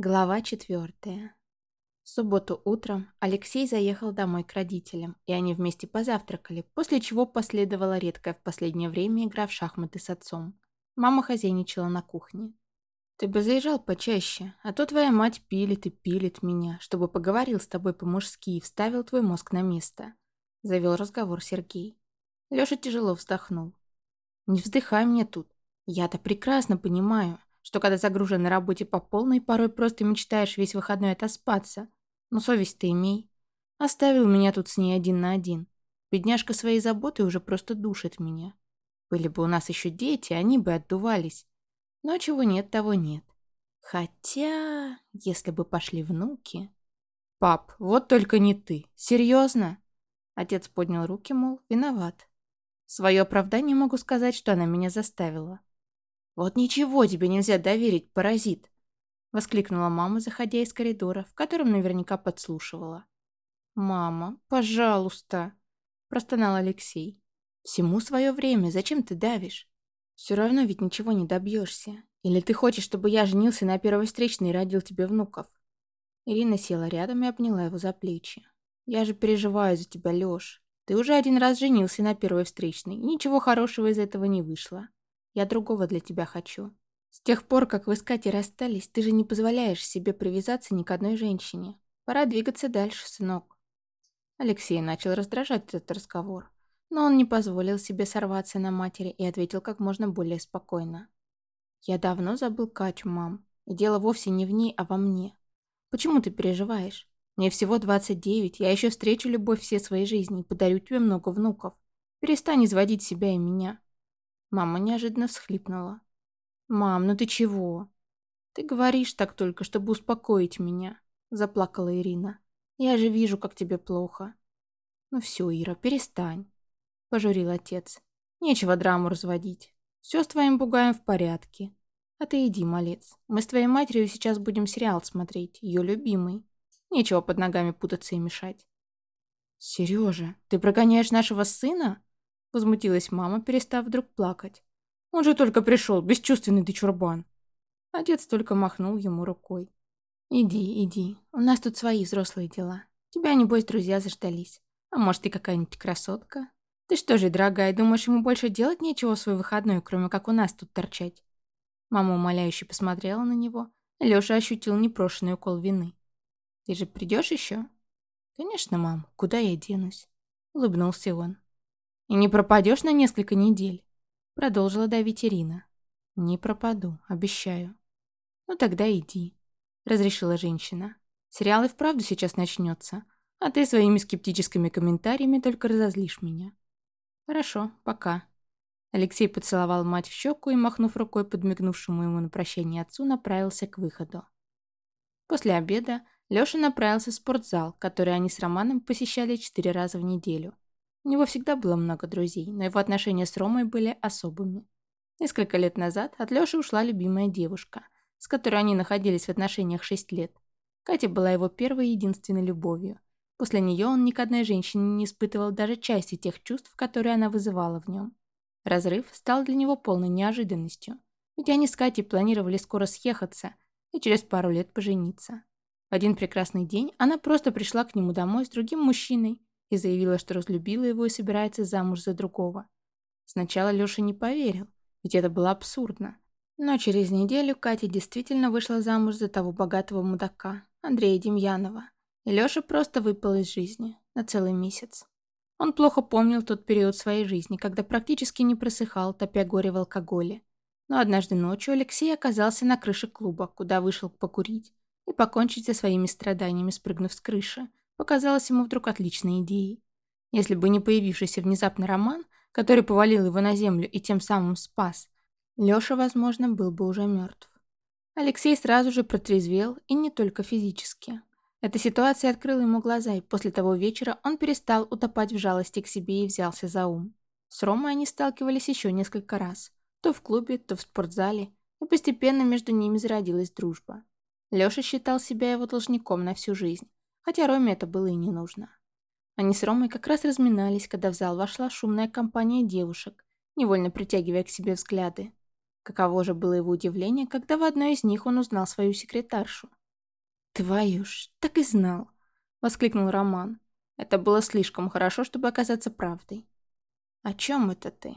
Глава четвертая. В субботу утром Алексей заехал домой к родителям, и они вместе позавтракали, после чего последовала редкая в последнее время игра в шахматы с отцом. Мама хозяйничала на кухне. «Ты бы заезжал почаще, а то твоя мать пилит и пилит меня, чтобы поговорил с тобой по-мужски и вставил твой мозг на место», — завел разговор Сергей. Лёша тяжело вздохнул. «Не вздыхай мне тут. Я-то прекрасно понимаю, что когда загружен на работе по полной, порой просто мечтаешь весь выходной отоспаться. Но совесть ты имей. Оставил меня тут с ней один на один. Бедняжка своей заботой уже просто душит меня. Были бы у нас еще дети, они бы отдувались. Но чего нет, того нет. Хотя, если бы пошли внуки... «Пап, вот только не ты. Серьезно?» Отец поднял руки, мол, виноват. Свое оправдание могу сказать, что она меня заставила. «Вот ничего тебе нельзя доверить, паразит!» — воскликнула мама, заходя из коридора, в котором наверняка подслушивала. «Мама, пожалуйста!» — простонал Алексей. «Всему свое время, зачем ты давишь? Все равно ведь ничего не добьешься. Или ты хочешь, чтобы я женился на первой встречной и родил тебе внуков?» Ирина села рядом и обняла его за плечи. «Я же переживаю за тебя, Лёш. Ты уже один раз женился на первой встречной, и ничего хорошего из этого не вышло. Я другого для тебя хочу. С тех пор, как вы с Катей расстались, ты же не позволяешь себе привязаться ни к одной женщине. Пора двигаться дальше, сынок». Алексей начал раздражать этот разговор, но он не позволил себе сорваться на матери и ответил как можно более спокойно. «Я давно забыл Катю, мам, и дело вовсе не в ней, а во мне. Почему ты переживаешь? Мне всего 29, я еще встречу любовь всей своей жизни и подарю тебе много внуков. Перестань изводить себя и меня. Мама неожиданно всхлипнула. «Мам, ну ты чего?» «Ты говоришь так только, чтобы успокоить меня», — заплакала Ирина. «Я же вижу, как тебе плохо». «Ну все, Ира, перестань», — пожурил отец. «Нечего драму разводить. Все с твоим бугаем в порядке. А ты иди, малец. Мы с твоей матерью сейчас будем сериал смотреть, ее любимый. Нечего под ногами путаться и мешать». «Сережа, ты прогоняешь нашего сына?» Возмутилась мама, перестав вдруг плакать. «Он же только пришел, бесчувственный ты чурбан!» Отец только махнул ему рукой. «Иди, иди, у нас тут свои взрослые дела. Тебя, небось, друзья заждались. А может, ты какая-нибудь красотка? Ты что же, дорогая, думаешь, ему больше делать нечего в свой выходной, кроме как у нас тут торчать?» Мама умоляюще посмотрела на него. Лёша ощутил непрошенный укол вины. «Ты же придешь еще?» «Конечно, мам, куда я денусь?» Улыбнулся он. «И не пропадешь на несколько недель?» Продолжила давить Ирина. «Не пропаду, обещаю». «Ну тогда иди», — разрешила женщина. «Сериал и вправду сейчас начнется, а ты своими скептическими комментариями только разозлишь меня». «Хорошо, пока». Алексей поцеловал мать в щеку и, махнув рукой подмигнувшему ему на прощание отцу, направился к выходу. После обеда Леша направился в спортзал, который они с Романом посещали четыре раза в неделю. У него всегда было много друзей, но его отношения с Ромой были особыми. Несколько лет назад от Лёши ушла любимая девушка, с которой они находились в отношениях 6 лет. Катя была его первой и единственной любовью. После нее он ни к одной женщине не испытывал даже части тех чувств, которые она вызывала в нем. Разрыв стал для него полной неожиданностью, ведь они с Катей планировали скоро съехаться и через пару лет пожениться. В один прекрасный день она просто пришла к нему домой с другим мужчиной и заявила, что разлюбила его и собирается замуж за другого. Сначала Леша не поверил, ведь это было абсурдно. Но через неделю Катя действительно вышла замуж за того богатого мудака, Андрея Демьянова, и Леша просто выпал из жизни на целый месяц. Он плохо помнил тот период своей жизни, когда практически не просыхал, топя горе в алкоголе. Но однажды ночью Алексей оказался на крыше клуба, куда вышел покурить и покончить со своими страданиями, спрыгнув с крыши, показалась ему вдруг отличной идеей. Если бы не появившийся внезапно роман, который повалил его на землю и тем самым спас, Лёша, возможно, был бы уже мертв. Алексей сразу же протрезвел, и не только физически. Эта ситуация открыла ему глаза, и после того вечера он перестал утопать в жалости к себе и взялся за ум. С Ромой они сталкивались еще несколько раз. То в клубе, то в спортзале, и постепенно между ними зародилась дружба. Лёша считал себя его должником на всю жизнь, хотя Роме это было и не нужно. Они с Ромой как раз разминались, когда в зал вошла шумная компания девушек, невольно притягивая к себе взгляды. Каково же было его удивление, когда в одной из них он узнал свою секретаршу. «Твою ж, так и знал!» — воскликнул Роман. Это было слишком хорошо, чтобы оказаться правдой. «О чем это ты?»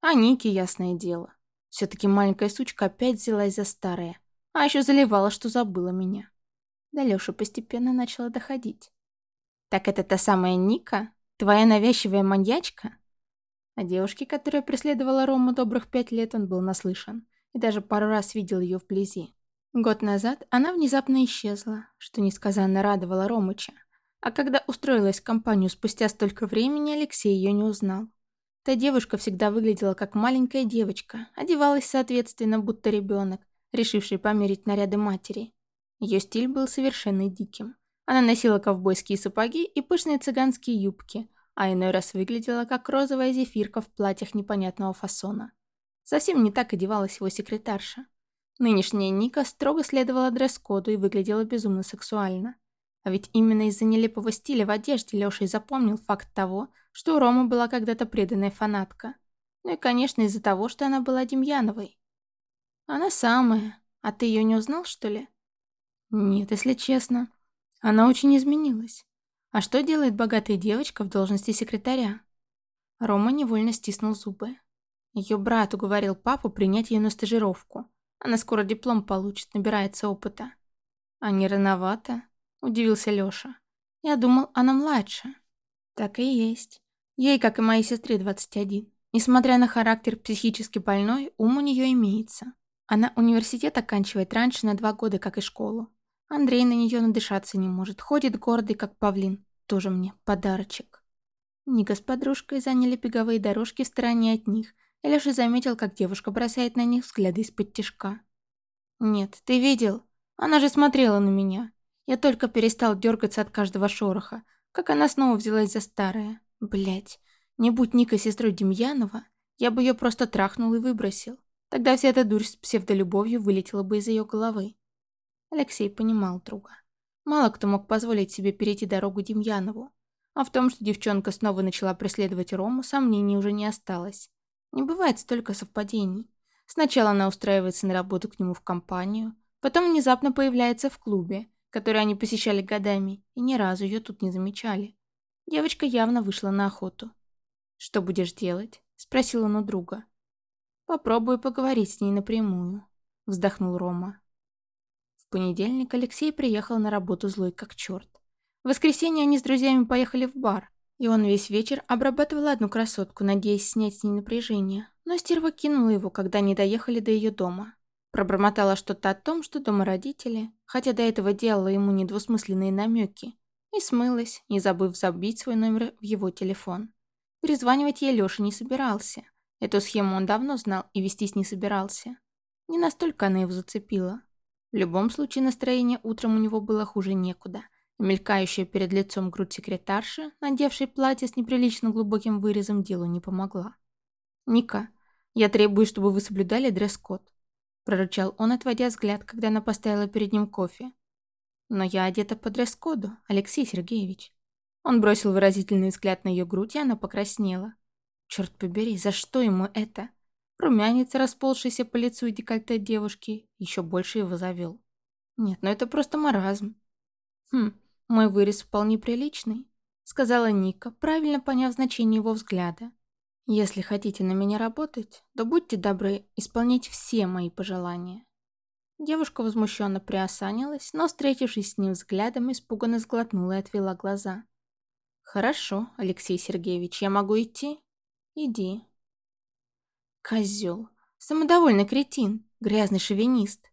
«О Нике, ясное дело. Все-таки маленькая сучка опять взялась за старое, а еще заливала, что забыла меня». До Лёши постепенно начала доходить. «Так это та самая Ника? Твоя навязчивая маньячка?» О девушке, которая преследовала Рому добрых пять лет, он был наслышан и даже пару раз видел ее вблизи. Год назад она внезапно исчезла, что несказанно радовало Ромыча. А когда устроилась в компанию спустя столько времени, Алексей ее не узнал. Та девушка всегда выглядела как маленькая девочка, одевалась соответственно, будто ребенок, решивший померить наряды матери. Ее стиль был совершенно диким. Она носила ковбойские сапоги и пышные цыганские юбки, а иной раз выглядела как розовая зефирка в платьях непонятного фасона. Совсем не так одевалась его секретарша. Нынешняя Ника строго следовала дресс-коду и выглядела безумно сексуально. А ведь именно из-за нелепого стиля в одежде Лёша и запомнил факт того, что у Ромы была когда-то преданная фанатка. Ну и, конечно, из-за того, что она была Демьяновой. Она самая. А ты ее не узнал, что ли? Нет, если честно. Она очень изменилась. А что делает богатая девочка в должности секретаря? Рома невольно стиснул зубы. Ее брат уговорил папу принять ее на стажировку. Она скоро диплом получит, набирается опыта. А не рановато? – удивился Лёша. «Я думал, она младше». «Так и есть. Ей, как и моей сестре, 21. Несмотря на характер психически больной, ум у неё имеется. Она университет оканчивает раньше на два года, как и школу. Андрей на неё надышаться не может, ходит гордый, как павлин. Тоже мне подарочек». Ника с подружкой заняли беговые дорожки в стороне от них, и Лёша заметил, как девушка бросает на них взгляды из-под тишка. «Нет, ты видел? Она же смотрела на меня. Я только перестал дергаться от каждого шороха, как она снова взялась за старое. Блять, не будь Ника сестрой Демьянова, я бы ее просто трахнул и выбросил. Тогда вся эта дурь с псевдолюбовью вылетела бы из ее головы. Алексей понимал друга. Мало кто мог позволить себе перейти дорогу Демьянову. А в том, что девчонка снова начала преследовать Рому, сомнений уже не осталось. Не бывает столько совпадений. Сначала она устраивается на работу к нему в компанию, потом внезапно появляется в клубе, который они посещали годами, и ни разу ее тут не замечали. Девочка явно вышла на охоту. «Что будешь делать?» – спросил он у друга. «Попробую поговорить с ней напрямую», – вздохнул Рома. Понедельник Алексей приехал на работу злой как черт. В воскресенье они с друзьями поехали в бар, и он весь вечер обрабатывал одну красотку, надеясь снять с ней напряжение, но стерва кинула его, когда они доехали до ее дома. Пробормотала что-то о том, что дома родители, хотя до этого делала ему недвусмысленные намеки, и смылась, не забыв забить свой номер в его телефон. Перезванивать ей Лёша не собирался. Эту схему он давно знал и вестись не собирался. Не настолько она его зацепила. В любом случае настроение утром у него было хуже некуда. Мелькающая перед лицом грудь секретарши, надевшей платье с неприлично глубоким вырезом, делу не помогла. «Ника, я требую, чтобы вы соблюдали дресс-код прорычал он, отводя взгляд, когда она поставила перед ним кофе. «Но я одета по дресс-коду, Алексей Сергеевич». Он бросил выразительный взгляд на ее грудь, и она покраснела. Черт побери, за что ему это? Румянец, расползшийся по лицу и декольте девушки, еще больше его завел. Нет, ну это просто маразм. Хм, мой вырез вполне приличный, сказала Ника, правильно поняв значение его взгляда. Если хотите на меня работать, то будьте добры исполнять все мои пожелания. Девушка возмущенно приосанилась, но, встретившись с ним взглядом, испуганно сглотнула и отвела глаза. «Хорошо, Алексей Сергеевич, я могу идти?» «Иди». Козел. Самодовольный кретин. Грязный шовинист.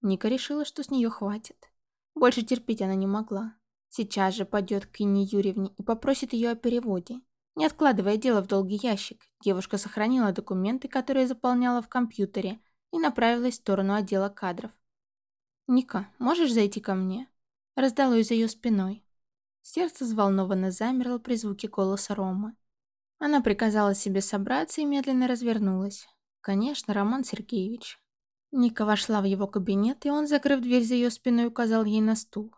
Ника решила, что с нее хватит. Больше терпеть она не могла. Сейчас же пойдет к Инне Юрьевне и попросит ее о переводе. Не откладывая дело в долгий ящик, девушка сохранила документы, которые заполняла в компьютере, и направилась в сторону отдела кадров. «Ника, можешь зайти ко мне?» Раздалось за ее спиной. Сердце взволнованно замерло при звуке голоса Ромы. Она приказала себе собраться и медленно развернулась. Конечно, Роман Сергеевич. Ника вошла в его кабинет, и он, закрыв дверь за ее спиной, указал ей на стул.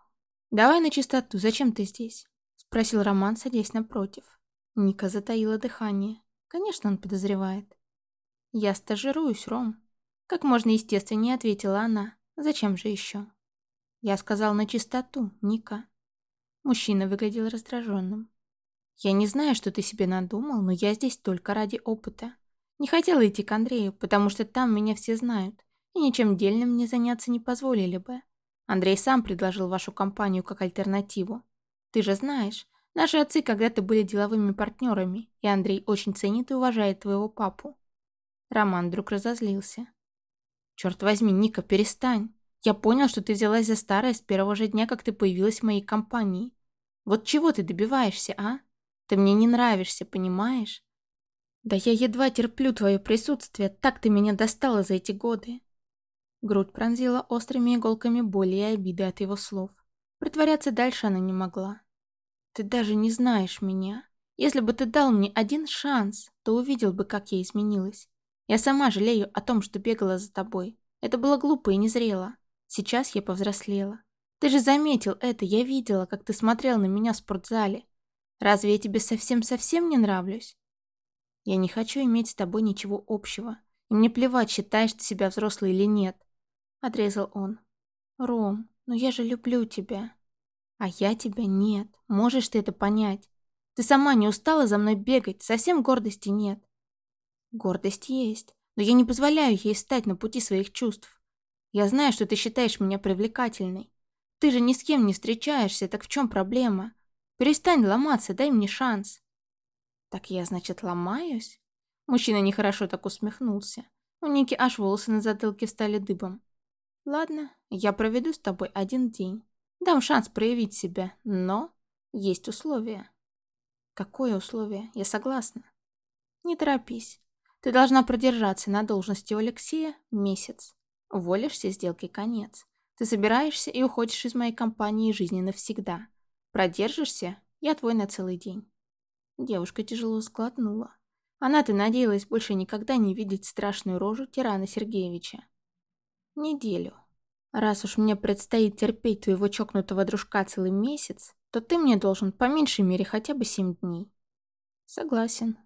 «Давай на чистоту, зачем ты здесь?» – спросил Роман, садясь напротив. Ника затаила дыхание. Конечно, он подозревает. «Я стажируюсь, Ром». Как можно естественнее ответила она. «Зачем же еще?» Я сказал на чистоту, Ника. Мужчина выглядел раздраженным. Я не знаю, что ты себе надумал, но я здесь только ради опыта. Не хотела идти к Андрею, потому что там меня все знают, и ничем дельным мне заняться не позволили бы. Андрей сам предложил вашу компанию как альтернативу. Ты же знаешь, наши отцы когда-то были деловыми партнерами, и Андрей очень ценит и уважает твоего папу. Роман вдруг разозлился. Черт возьми, Ника, перестань. Я понял, что ты взялась за старое с первого же дня, как ты появилась в моей компании. Вот чего ты добиваешься, а? Ты мне не нравишься, понимаешь? Да я едва терплю твое присутствие, так ты меня достала за эти годы. Грудь пронзила острыми иголками боли и обиды от его слов. Притворяться дальше она не могла. Ты даже не знаешь меня. Если бы ты дал мне один шанс, то увидел бы, как я изменилась. Я сама жалею о том, что бегала за тобой. Это было глупо и незрело. Сейчас я повзрослела. Ты же заметил это, я видела, как ты смотрел на меня в спортзале. Разве я тебе совсем-совсем не нравлюсь? Я не хочу иметь с тобой ничего общего. И мне плевать, считаешь ты себя взрослой или нет. Отрезал он. Ром, но я же люблю тебя. А я тебя нет. Можешь ты это понять? Ты сама не устала за мной бегать, совсем гордости нет. Гордость есть, но я не позволяю ей встать на пути своих чувств. Я знаю, что ты считаешь меня привлекательной. Ты же ни с кем не встречаешься, так в чем проблема? Перестань ломаться, дай мне шанс. Так я, значит, ломаюсь? Мужчина нехорошо так усмехнулся. У Ники аж волосы на затылке встали дыбом. Ладно, я проведу с тобой один день. Дам шанс проявить себя, но есть условия. Какое условие? Я согласна. Не торопись. Ты должна продержаться на должности у Алексея месяц. Уволишься, сделки конец. Ты собираешься и уходишь из моей компании жизни навсегда. Продержишься, я твой на целый день. Девушка тяжело сглотнула. Она-то надеялась больше никогда не видеть страшную рожу Тирана Сергеевича. Неделю. Раз уж мне предстоит терпеть твоего чокнутого дружка целый месяц, то ты мне должен по меньшей мере хотя бы семь дней. Согласен.